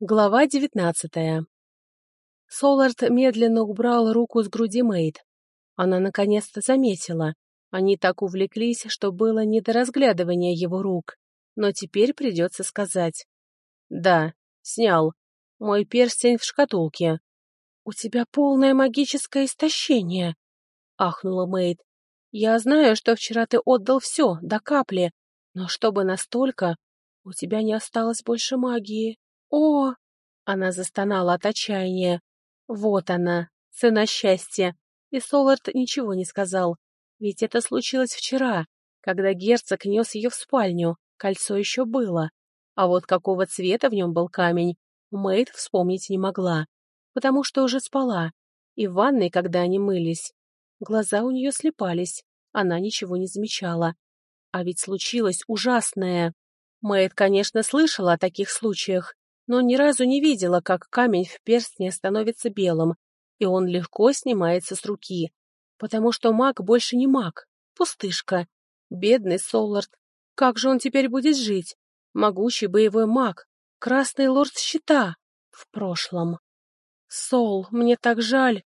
Глава девятнадцатая. Солард медленно убрал руку с груди Мэйд. Она наконец-то заметила. Они так увлеклись, что было не до разглядывания его рук. Но теперь придется сказать. «Да, снял. Мой перстень в шкатулке». «У тебя полное магическое истощение», — ахнула Мэйд. «Я знаю, что вчера ты отдал все, до капли, но чтобы настолько, у тебя не осталось больше магии». «О!» — она застонала от отчаяния. «Вот она, цена счастья!» И Солард ничего не сказал, ведь это случилось вчера, когда герцог нес ее в спальню, кольцо еще было. А вот какого цвета в нем был камень, Мэйд вспомнить не могла, потому что уже спала, и в ванной, когда они мылись. Глаза у нее слепались, она ничего не замечала. А ведь случилось ужасное. Мэйд, конечно, слышала о таких случаях, но ни разу не видела, как камень в перстне становится белым, и он легко снимается с руки, потому что маг больше не маг, пустышка. Бедный Солард, как же он теперь будет жить? Могучий боевой маг, красный лорд щита, в прошлом. Сол, мне так жаль.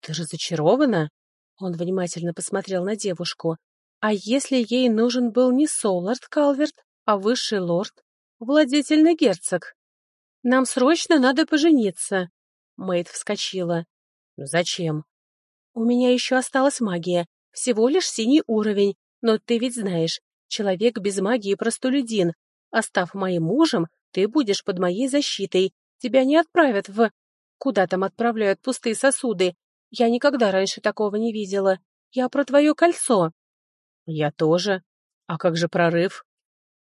Ты разочарована? Он внимательно посмотрел на девушку. А если ей нужен был не Солард Калверт, а высший лорд, владетельный герцог? Нам срочно надо пожениться. Мэйд вскочила. «Ну зачем? У меня еще осталась магия. Всего лишь синий уровень. Но ты ведь знаешь, человек без магии простолюдин. А став моим мужем, ты будешь под моей защитой. Тебя не отправят в... Куда там отправляют пустые сосуды? Я никогда раньше такого не видела. Я про твое кольцо. Я тоже. А как же прорыв?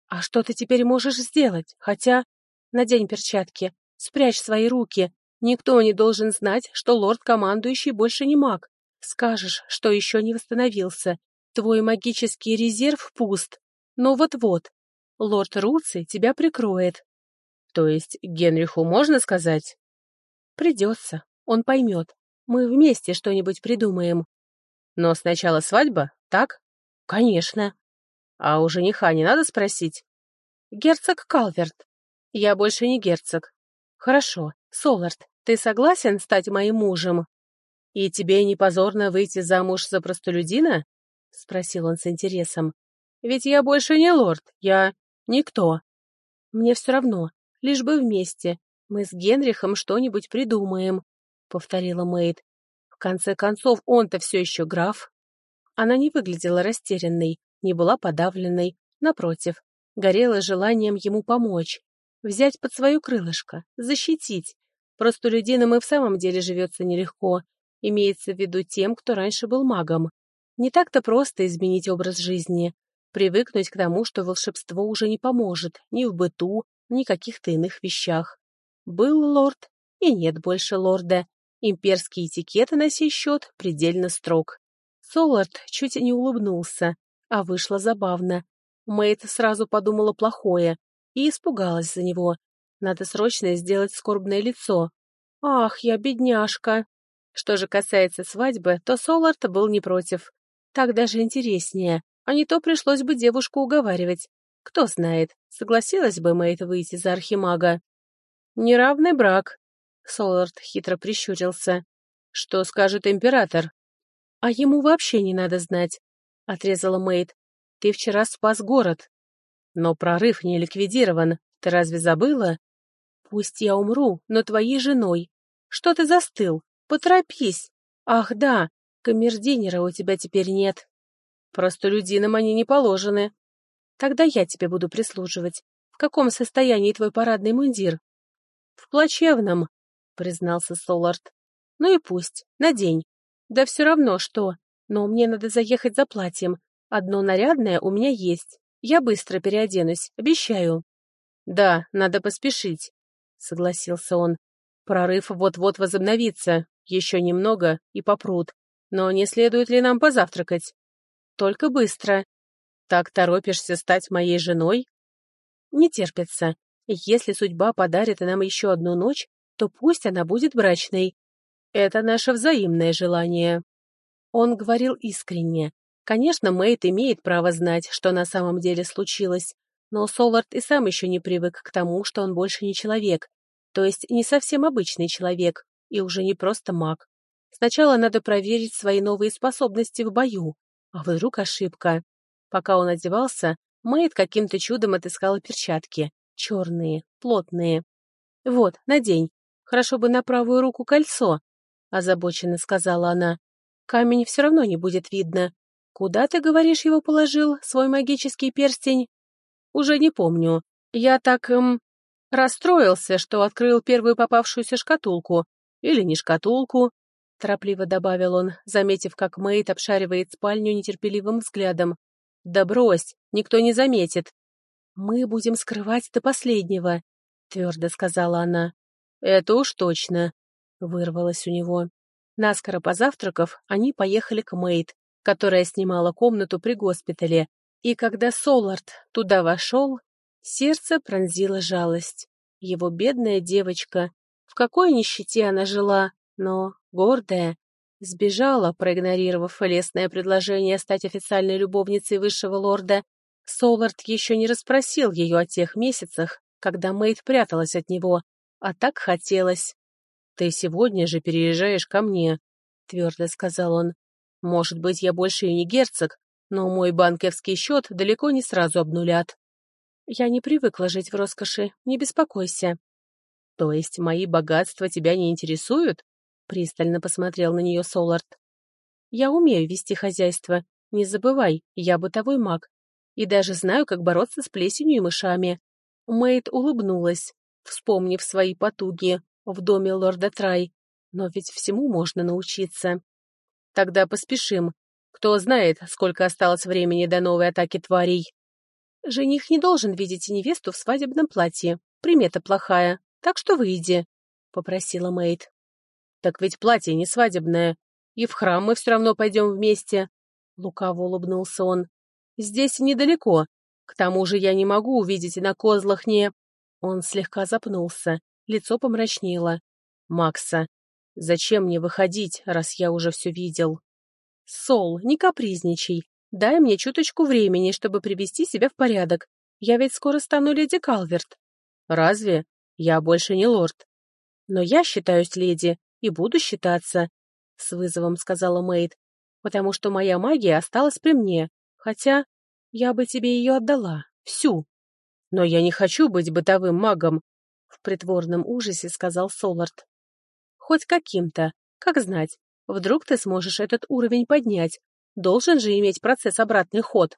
А что ты теперь можешь сделать? Хотя... Надень перчатки, спрячь свои руки. Никто не должен знать, что лорд-командующий больше не маг. Скажешь, что еще не восстановился. Твой магический резерв пуст. Но вот-вот. Лорд Руци тебя прикроет. То есть Генриху можно сказать? Придется. Он поймет. Мы вместе что-нибудь придумаем. Но сначала свадьба, так? Конечно. А у жениха не надо спросить? Герцог Калверт. Я больше не герцог. Хорошо, Солард, ты согласен стать моим мужем? И тебе не позорно выйти замуж за простолюдина? Спросил он с интересом. Ведь я больше не лорд, я никто. Мне все равно, лишь бы вместе. Мы с Генрихом что-нибудь придумаем, повторила Мэйд. В конце концов, он-то все еще граф. Она не выглядела растерянной, не была подавленной, напротив, горела желанием ему помочь. Взять под свое крылышко, защитить. Простолюдинам и в самом деле живется нелегко. Имеется в виду тем, кто раньше был магом. Не так-то просто изменить образ жизни. Привыкнуть к тому, что волшебство уже не поможет ни в быту, ни каких-то иных вещах. Был лорд, и нет больше лорда. Имперский этикет на сей счет предельно строг. Солард чуть не улыбнулся, а вышло забавно. Мэйд сразу подумала плохое, и испугалась за него. Надо срочно сделать скорбное лицо. Ах, я бедняжка. Что же касается свадьбы, то Солард был не против. Так даже интереснее, а не то пришлось бы девушку уговаривать. Кто знает, согласилась бы Мэйд выйти за архимага. Неравный брак. Солард хитро прищурился. Что скажет император? А ему вообще не надо знать, отрезала Мэйд. Ты вчера спас город. Но прорыв не ликвидирован. Ты разве забыла? Пусть я умру, но твоей женой. Что ты застыл? Поторопись. Ах, да, камердинера у тебя теперь нет. Простолюдинам они не положены. Тогда я тебе буду прислуживать. В каком состоянии твой парадный мундир? В плачевном, признался Солард. Ну и пусть, надень. Да все равно что. Но мне надо заехать за платьем. Одно нарядное у меня есть. Я быстро переоденусь, обещаю. Да, надо поспешить, согласился он. Прорыв вот-вот возобновится, еще немного и попрут. Но не следует ли нам позавтракать? Только быстро. Так торопишься стать моей женой? Не терпится. Если судьба подарит нам еще одну ночь, то пусть она будет брачной. Это наше взаимное желание. Он говорил искренне, Конечно, Мэйд имеет право знать, что на самом деле случилось, но Солард и сам еще не привык к тому, что он больше не человек. То есть не совсем обычный человек, и уже не просто маг. Сначала надо проверить свои новые способности в бою, а вдруг ошибка. Пока он одевался, Мэйд каким-то чудом отыскала перчатки. Черные, плотные. «Вот, надень. Хорошо бы на правую руку кольцо», — озабоченно сказала она. «Камень все равно не будет видно. Куда, ты говоришь, его положил, свой магический перстень?» «Уже не помню. Я так, эм, расстроился, что открыл первую попавшуюся шкатулку. Или не шкатулку, — торопливо добавил он, заметив, как Мэйд обшаривает спальню нетерпеливым взглядом. «Да брось, никто не заметит». «Мы будем скрывать до последнего», — твердо сказала она. «Это уж точно», — вырвалось у него. Наскоро позавтракав, они поехали к Мэйд, которая снимала комнату при госпитале, и когда Солард туда вошел, сердце пронзила жалость. Его бедная девочка, в какой нищете она жила, но гордая, сбежала, проигнорировав лестное предложение стать официальной любовницей высшего лорда. Солард еще не расспросил ее о тех месяцах, когда Мэйд пряталась от него, а так хотелось. «Ты сегодня же переезжаешь ко мне», — твердо сказал он. «Может быть, я больше и не герцог, но мой банковский счет далеко не сразу обнулят». «Я не привыкла жить в роскоши, не беспокойся». «То есть мои богатства тебя не интересуют?» Пристально посмотрел на нее Солард. «Я умею вести хозяйство. Не забывай, я бытовой маг. И даже знаю, как бороться с плесенью и мышами». Мэйд улыбнулась, вспомнив свои потуги в доме лорда Трай. Но ведь всему можно научиться. Тогда поспешим. Кто знает, сколько осталось времени до новой атаки тварей. Жених не должен видеть невесту в свадебном платье. Примета плохая, так что выйди, — попросила Мэйд. Так ведь платье не свадебное. И в храм мы все равно пойдем вместе. Лукаво улыбнулся он. Здесь недалеко. К тому же я не могу увидеть на козлах не... Он слегка запнулся. Лицо помрачнело. Макса, зачем мне выходить, раз я уже все видел? Сол, не капризничай. Дай мне чуточку времени, чтобы привести себя в порядок. Я ведь скоро стану леди Калверт. Разве? Я больше не лорд. Но я считаюсь леди, и буду считаться», — с вызовом сказала Мэйд, «потому что моя магия осталась при мне, хотя я бы тебе ее отдала, всю». «Но я не хочу быть бытовым магом», — в притворном ужасе сказал Солард. «Хоть каким-то, как знать, вдруг ты сможешь этот уровень поднять, должен же иметь процесс обратный ход».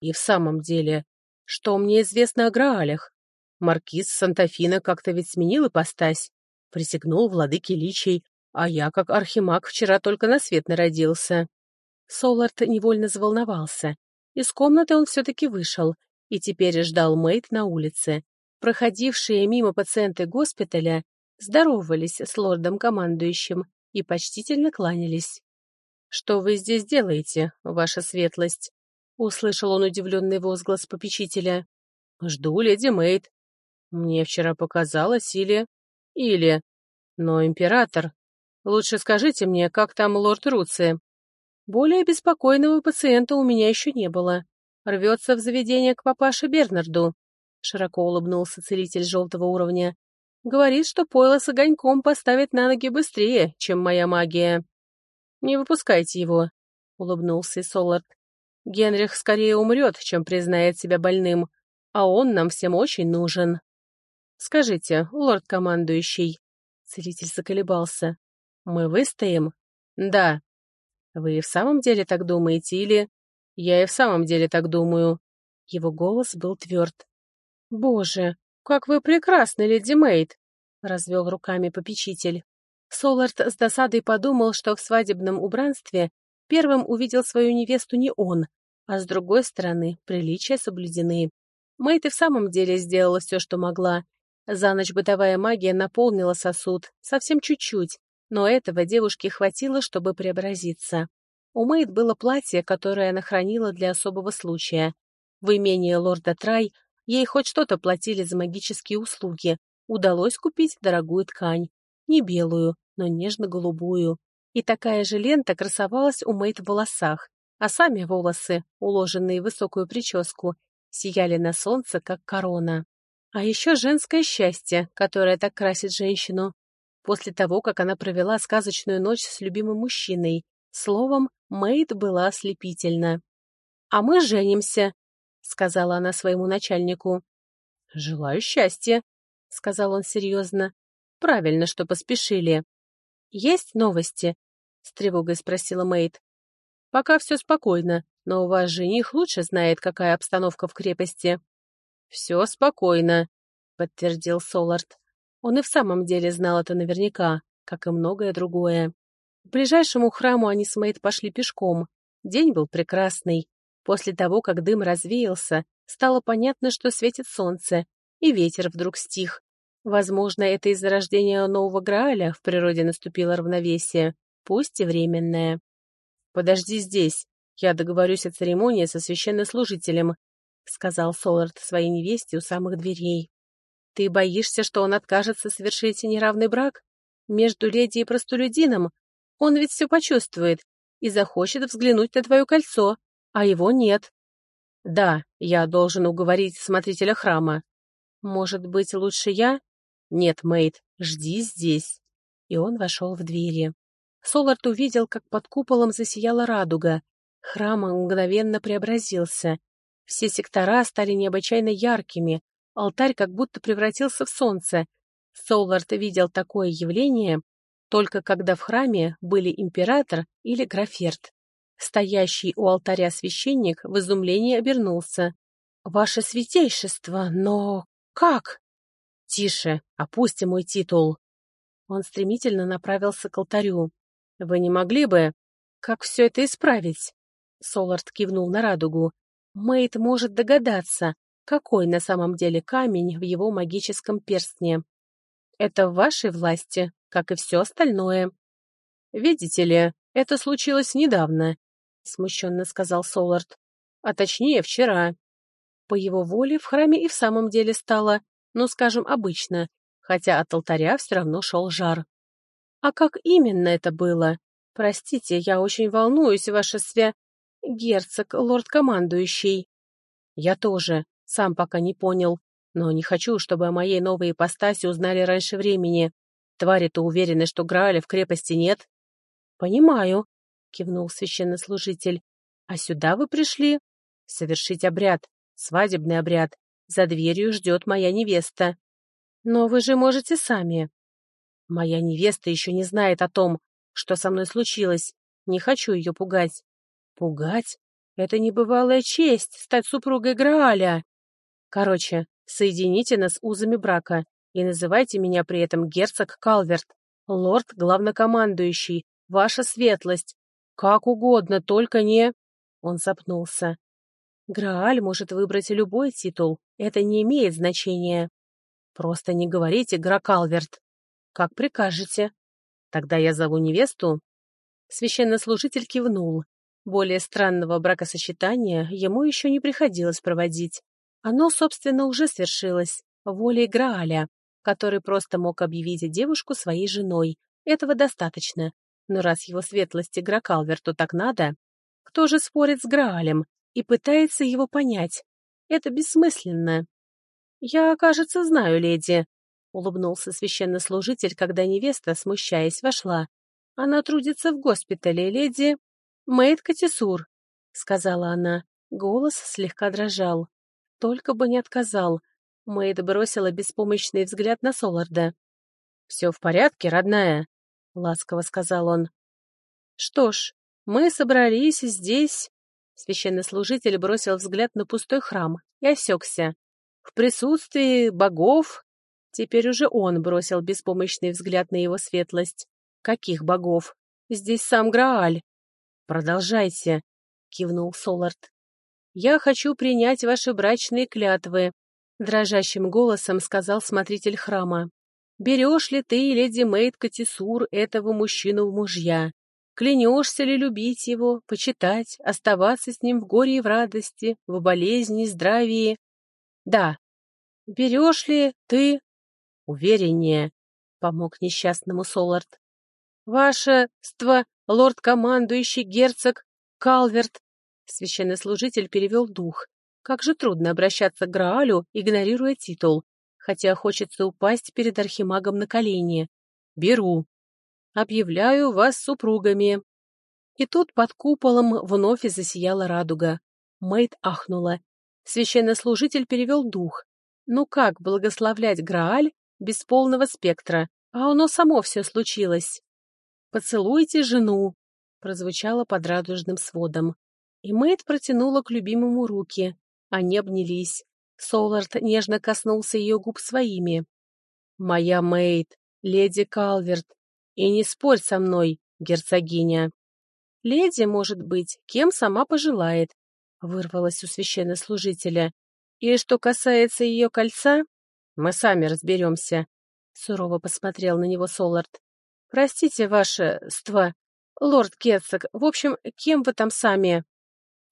«И в самом деле, что мне известно о Граалях? Маркиз Сантафина как-то ведь сменил ипостась присягнул владыке личей, а я, как архимаг, вчера только на свет народился. Солард невольно заволновался. Из комнаты он все-таки вышел и теперь ждал Мэйд на улице. Проходившие мимо пациенты госпиталя здоровались с лордом-командующим и почтительно кланялись. «Что вы здесь делаете, ваша светлость?» — услышал он удивленный возглас попечителя. «Жду леди Мэйд. Мне вчера показалось, или...» Или... Но император... Лучше скажите мне, как там лорд Руци? Более беспокойного пациента у меня еще не было. Рвется в заведение к папаше Бернарду. Широко улыбнулся целитель желтого уровня. Говорит, что пойло с огоньком поставит на ноги быстрее, чем моя магия. Не выпускайте его, — улыбнулся Солард. Генрих скорее умрет, чем признает себя больным, а он нам всем очень нужен. «Скажите, лорд-командующий...» Целитель заколебался. «Мы выстоим?» «Да». «Вы и в самом деле так думаете, или...» «Я и в самом деле так думаю». Его голос был тверд. «Боже, как вы прекрасны, леди Мэйд!» — развел руками попечитель. Солард с досадой подумал, что в свадебном убранстве первым увидел свою невесту не он, а с другой стороны, приличия соблюдены. Мэйд и в самом деле сделала все, что могла, за ночь бытовая магия наполнила сосуд, совсем чуть-чуть, но этого девушке хватило, чтобы преобразиться. У Мэйд было платье, которое она хранила для особого случая. В имении лорда Трай ей хоть что-то платили за магические услуги. Удалось купить дорогую ткань. Не белую, но нежно-голубую. И такая же лента красовалась у Мэйд в волосах, а сами волосы, уложенные в высокую прическу, сияли на солнце, как корона. А еще женское счастье, которое так красит женщину. После того, как она провела сказочную ночь с любимым мужчиной, словом, Мэйд была ослепительна. «А мы женимся», — сказала она своему начальнику. «Желаю счастья», — сказал он серьезно. «Правильно, что поспешили». «Есть новости?» — с тревогой спросила Мэйд. «Пока все спокойно, но у вас жених лучше знает, какая обстановка в крепости». «Все спокойно», — подтвердил Солард. Он и в самом деле знал это наверняка, как и многое другое. К ближайшему храму они с Мэйд пошли пешком. День был прекрасный. После того, как дым развеялся, стало понятно, что светит солнце, и ветер вдруг стих. Возможно, это из-за рождения нового Грааля в природе наступило равновесие, пусть и временное. «Подожди здесь, я договорюсь о церемонии со священнослужителем», — сказал Солард своей невесте у самых дверей. «Ты боишься, что он откажется совершить неравный брак? Между леди и простолюдином? Он ведь все почувствует и захочет взглянуть на твое кольцо, а его нет». «Да, я должен уговорить смотрителя храма». «Может быть, лучше я?» «Нет, Мэйд, жди здесь». И он вошел в двери. Солард увидел, как под куполом засияла радуга. Храм мгновенно преобразился. Все сектора стали необычайно яркими, алтарь как будто превратился в солнце. Солард видел такое явление только когда в храме были император или граферт. Стоящий у алтаря священник в изумлении обернулся. «Ваше святейшество, но как?» «Тише, опусти мой титул». Он стремительно направился к алтарю. «Вы не могли бы...» «Как все это исправить?» Солард кивнул на радугу. Мэйд может догадаться, какой на самом деле камень в его магическом перстне. Это в вашей власти, как и все остальное. Видите ли, это случилось недавно, смущенно сказал Солард. А точнее, вчера. По его воле в храме и в самом деле стало, ну, скажем, обычно, хотя от алтаря все равно шел жар. А как именно это было? Простите, я очень волнуюсь, ваша свя герцог, лорд-командующий. Я тоже, сам пока не понял, но не хочу, чтобы о моей новой ипостаси узнали раньше времени. Твари-то уверены, что Грааля в крепости нет. Понимаю, кивнул священнослужитель. А сюда вы пришли? Совершить обряд, свадебный обряд. За дверью ждет моя невеста. Но вы же можете сами. Моя невеста еще не знает о том, что со мной случилось. Не хочу ее пугать. Пугать? Это небывалая честь стать супругой Грааля. Короче, соедините нас узами брака и называйте меня при этом герцог Калверт, лорд главнокомандующий, ваша светлость. Как угодно, только не...» Он запнулся. «Грааль может выбрать любой титул, это не имеет значения. Просто не говорите Гракалверт. Как прикажете. Тогда я зову невесту». Священнослужитель кивнул. Более странного бракосочетания ему еще не приходилось проводить. Оно, собственно, уже свершилось, волей Грааля, который просто мог объявить девушку своей женой. Этого достаточно. Но раз его светлости Гракалверту так надо, кто же спорит с Граалем и пытается его понять? Это бессмысленно. «Я, кажется, знаю, леди», — улыбнулся священнослужитель, когда невеста, смущаясь, вошла. «Она трудится в госпитале, леди...» «Мэйд Катисур», — сказала она. Голос слегка дрожал. Только бы не отказал. Мэйд бросила беспомощный взгляд на Соларда. «Все в порядке, родная?» — ласково сказал он. «Что ж, мы собрались здесь...» Священнослужитель бросил взгляд на пустой храм и осекся. «В присутствии богов...» Теперь уже он бросил беспомощный взгляд на его светлость. «Каких богов? Здесь сам Грааль!» «Продолжайте», — кивнул Солард. «Я хочу принять ваши брачные клятвы», — дрожащим голосом сказал смотритель храма. «Берешь ли ты, леди Мэйд Катисур, этого мужчину в мужья? Клянешься ли любить его, почитать, оставаться с ним в горе и в радости, в болезни, здравии? Да. Берешь ли ты...» «Увереннее», — помог несчастному Солард. «Ваше ство лорд-командующий герцог Калверт. Священнослужитель перевел дух. Как же трудно обращаться к Граалю, игнорируя титул. Хотя хочется упасть перед архимагом на колени. Беру. Объявляю вас супругами. И тут под куполом вновь засияла радуга. Мэйд ахнула. Священнослужитель перевел дух. Ну как благословлять Грааль без полного спектра, а оно само все случилось. «Поцелуйте жену», — прозвучало под радужным сводом. И Мэйд протянула к любимому руки. Они обнялись. Солард нежно коснулся ее губ своими. «Моя Мэйд, леди Калверт, и не спорь со мной, герцогиня». «Леди, может быть, кем сама пожелает», — вырвалась у священнослужителя. «И что касается ее кольца, мы сами разберемся», — сурово посмотрел на него Солард. «Простите, ваше ство, лорд Кетцог, в общем, кем вы там сами?»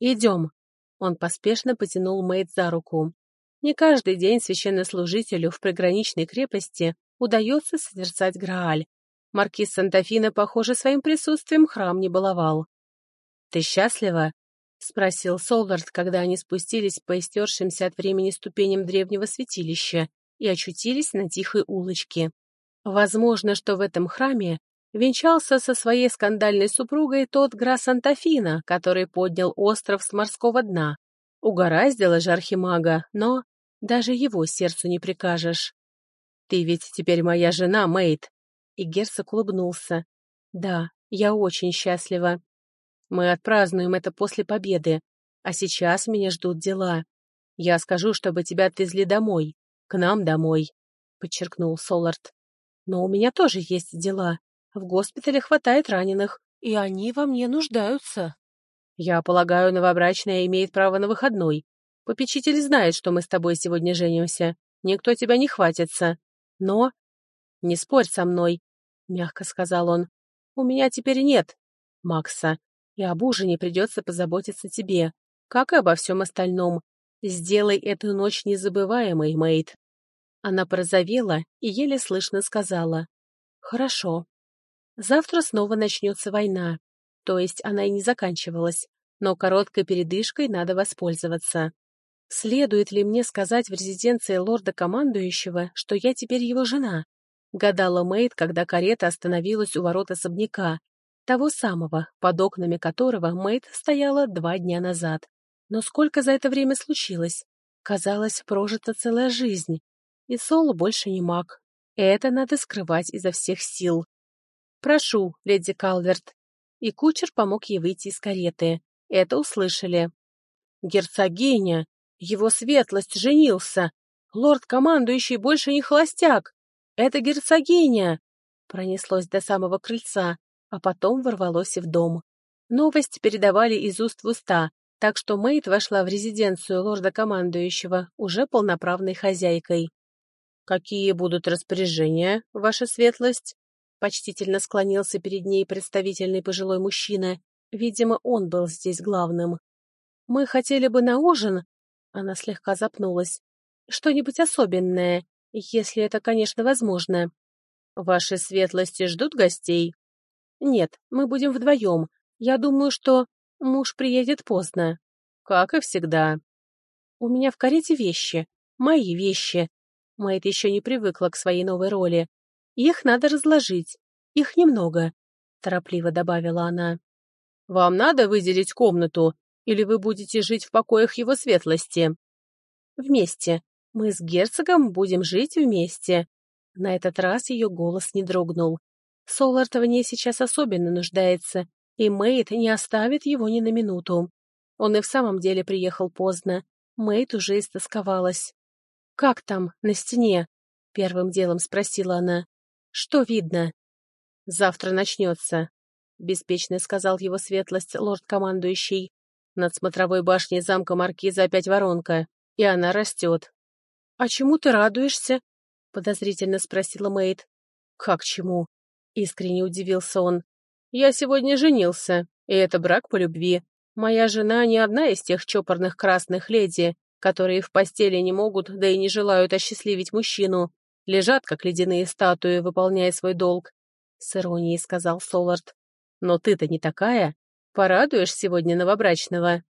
«Идем». Он поспешно потянул Мэйд за руку. Не каждый день священнослужителю в приграничной крепости удается созерцать Грааль. Маркиз Сантафина, похоже, своим присутствием храм не баловал. «Ты счастлива?» — спросил Солвард, когда они спустились по истершимся от времени ступеням древнего святилища и очутились на тихой улочке. Возможно, что в этом храме венчался со своей скандальной супругой тот Гра Сантафина, который поднял остров с морского дна. Угораздило же архимага, но даже его сердцу не прикажешь. «Ты ведь теперь моя жена, Мэйд!» И герцог улыбнулся. «Да, я очень счастлива. Мы отпразднуем это после победы, а сейчас меня ждут дела. Я скажу, чтобы тебя отвезли домой, к нам домой», — подчеркнул Солард. «Но у меня тоже есть дела. В госпитале хватает раненых, и они во мне нуждаются». «Я полагаю, новобрачная имеет право на выходной. Попечитель знает, что мы с тобой сегодня женимся. Никто тебя не хватится. Но... Не спорь со мной, — мягко сказал он. У меня теперь нет Макса, и об ужине придется позаботиться тебе, как и обо всем остальном. Сделай эту ночь незабываемой, Мэйд. Она порозовела и еле слышно сказала. Хорошо. Завтра снова начнется война. То есть она и не заканчивалась, но короткой передышкой надо воспользоваться. Следует ли мне сказать в резиденции лорда-командующего, что я теперь его жена? Гадала Мэйд, когда карета остановилась у ворот особняка, того самого, под окнами которого Мэйд стояла два дня назад. Но сколько за это время случилось? Казалось, прожита целая жизнь. И Сол больше не маг. Это надо скрывать изо всех сил. «Прошу, леди Калверт». И кучер помог ей выйти из кареты. Это услышали. «Герцогиня!» Его светлость женился. Лорд-командующий больше не холостяк. Это герцогиня!» Пронеслось до самого крыльца, а потом ворвалось и в дом. Новость передавали из уст в уста, так что Мэйд вошла в резиденцию лорда-командующего уже полноправной хозяйкой. «Какие будут распоряжения, ваша светлость?» Почтительно склонился перед ней представительный пожилой мужчина. Видимо, он был здесь главным. «Мы хотели бы на ужин она слегка запнулась. «Что-нибудь особенное, если это, конечно, возможно». «Ваши светлости ждут гостей?» «Нет, мы будем вдвоем. Я думаю, что муж приедет поздно». «Как и всегда». «У меня в карете вещи. Мои вещи». Мэйд еще не привыкла к своей новой роли. «Их надо разложить. Их немного», — торопливо добавила она. «Вам надо выделить комнату или вы будете жить в покоях его светлости?» «Вместе. Мы с герцогом будем жить вместе». На этот раз ее голос не дрогнул. Солард в ней сейчас особенно нуждается, и Мэйд не оставит его ни на минуту. Он и в самом деле приехал поздно. Мэйд уже истосковалась. «Как там, на стене?» — первым делом спросила она. «Что видно?» «Завтра начнется», — беспечно сказал его светлость лорд-командующий. Над смотровой башней замка Маркиза опять воронка, и она растет. «А чему ты радуешься?» — подозрительно спросила Мэйд. «Как чему?» — искренне удивился он. «Я сегодня женился, и это брак по любви. Моя жена не одна из тех чопорных красных леди, которые в постели не могут, да и не желают осчастливить мужчину. Лежат, как ледяные статуи, выполняя свой долг», — с иронией сказал Солард. «Но ты-то не такая. Порадуешь сегодня новобрачного?»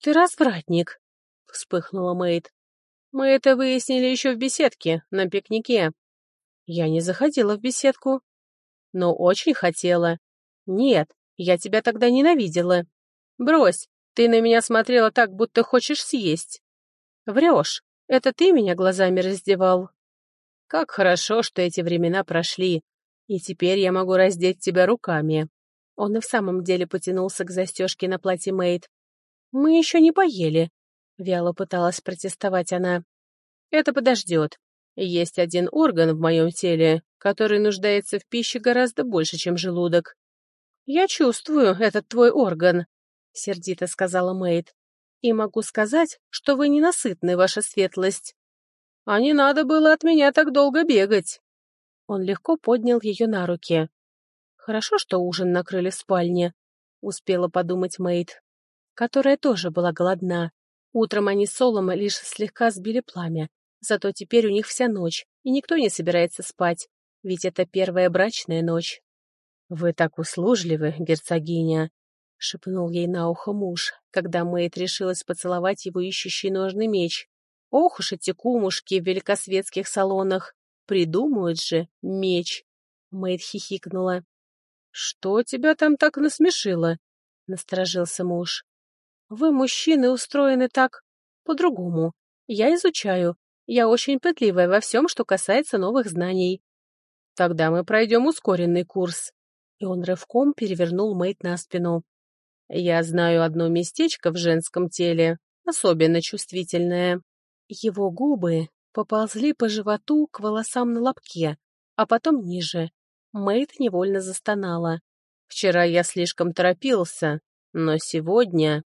«Ты развратник», — вспыхнула Мэйд. Мы это выяснили еще в беседке, на пикнике. Я не заходила в беседку. Но очень хотела. Нет, я тебя тогда ненавидела. Брось, ты на меня смотрела так, будто хочешь съесть. Врешь, это ты меня глазами раздевал. Как хорошо, что эти времена прошли, и теперь я могу раздеть тебя руками. Он и в самом деле потянулся к застежке на платье Мэйд. Мы еще не поели. Вяло пыталась протестовать она. Это подождет. Есть один орган в моем теле, который нуждается в пище гораздо больше, чем желудок. «Я чувствую этот твой орган», — сердито сказала Мэйд. «И могу сказать, что вы ненасытны, ваша светлость». «А не надо было от меня так долго бегать». Он легко поднял ее на руки. «Хорошо, что ужин накрыли в спальне», — успела подумать Мэйд, которая тоже была голодна. Утром они с Солом лишь слегка сбили пламя, зато теперь у них вся ночь, и никто не собирается спать, ведь это первая брачная ночь. «Вы так услужливы, герцогиня», — шепнул ей на ухо муж, когда Мэйд решилась поцеловать его ищущий ножный меч. «Ох уж эти кумушки в великосветских салонах! Придумают же меч!» Мэйд хихикнула. «Что тебя там так насмешило?» — насторожился муж. «Вы, мужчины, устроены так по-другому. Я изучаю. Я очень пытливая во всем, что касается новых знаний. Тогда мы пройдем ускоренный курс и он рывком перевернул Мэйд на спину. «Я знаю одно местечко в женском теле, особенно чувствительное». Его губы поползли по животу к волосам на лобке, а потом ниже. Мэйд невольно застонала. «Вчера я слишком торопился, но сегодня...»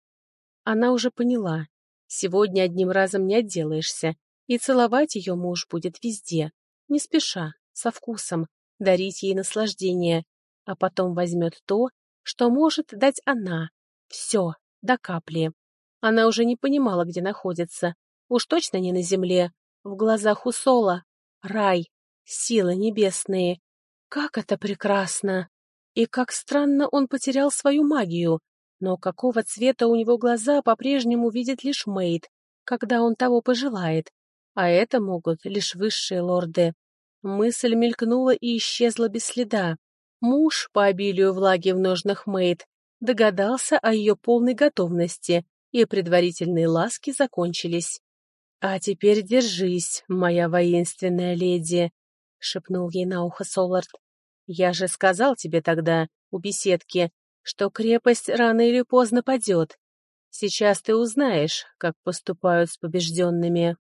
Она уже поняла. Сегодня одним разом не отделаешься, и целовать ее муж будет везде, не спеша, со вкусом, дарить ей наслаждение, а потом возьмет то, что может дать она. Все, до капли. Она уже не понимала, где находится. Уж точно не на земле. В глазах у Сола рай, силы небесные. Как это прекрасно! И как странно он потерял свою магию. Но какого цвета у него глаза по-прежнему видит лишь Мейд, когда он того пожелает. А это могут лишь высшие лорды. Мысль мелькнула и исчезла без следа. Муж, по обилию влаги в ножнах Мэйд, догадался о ее полной готовности, и предварительные ласки закончились. «А теперь держись, моя воинственная леди», — шепнул ей на ухо Солард. «Я же сказал тебе тогда, у беседки, что крепость рано или поздно падет. Сейчас ты узнаешь, как поступают с побежденными».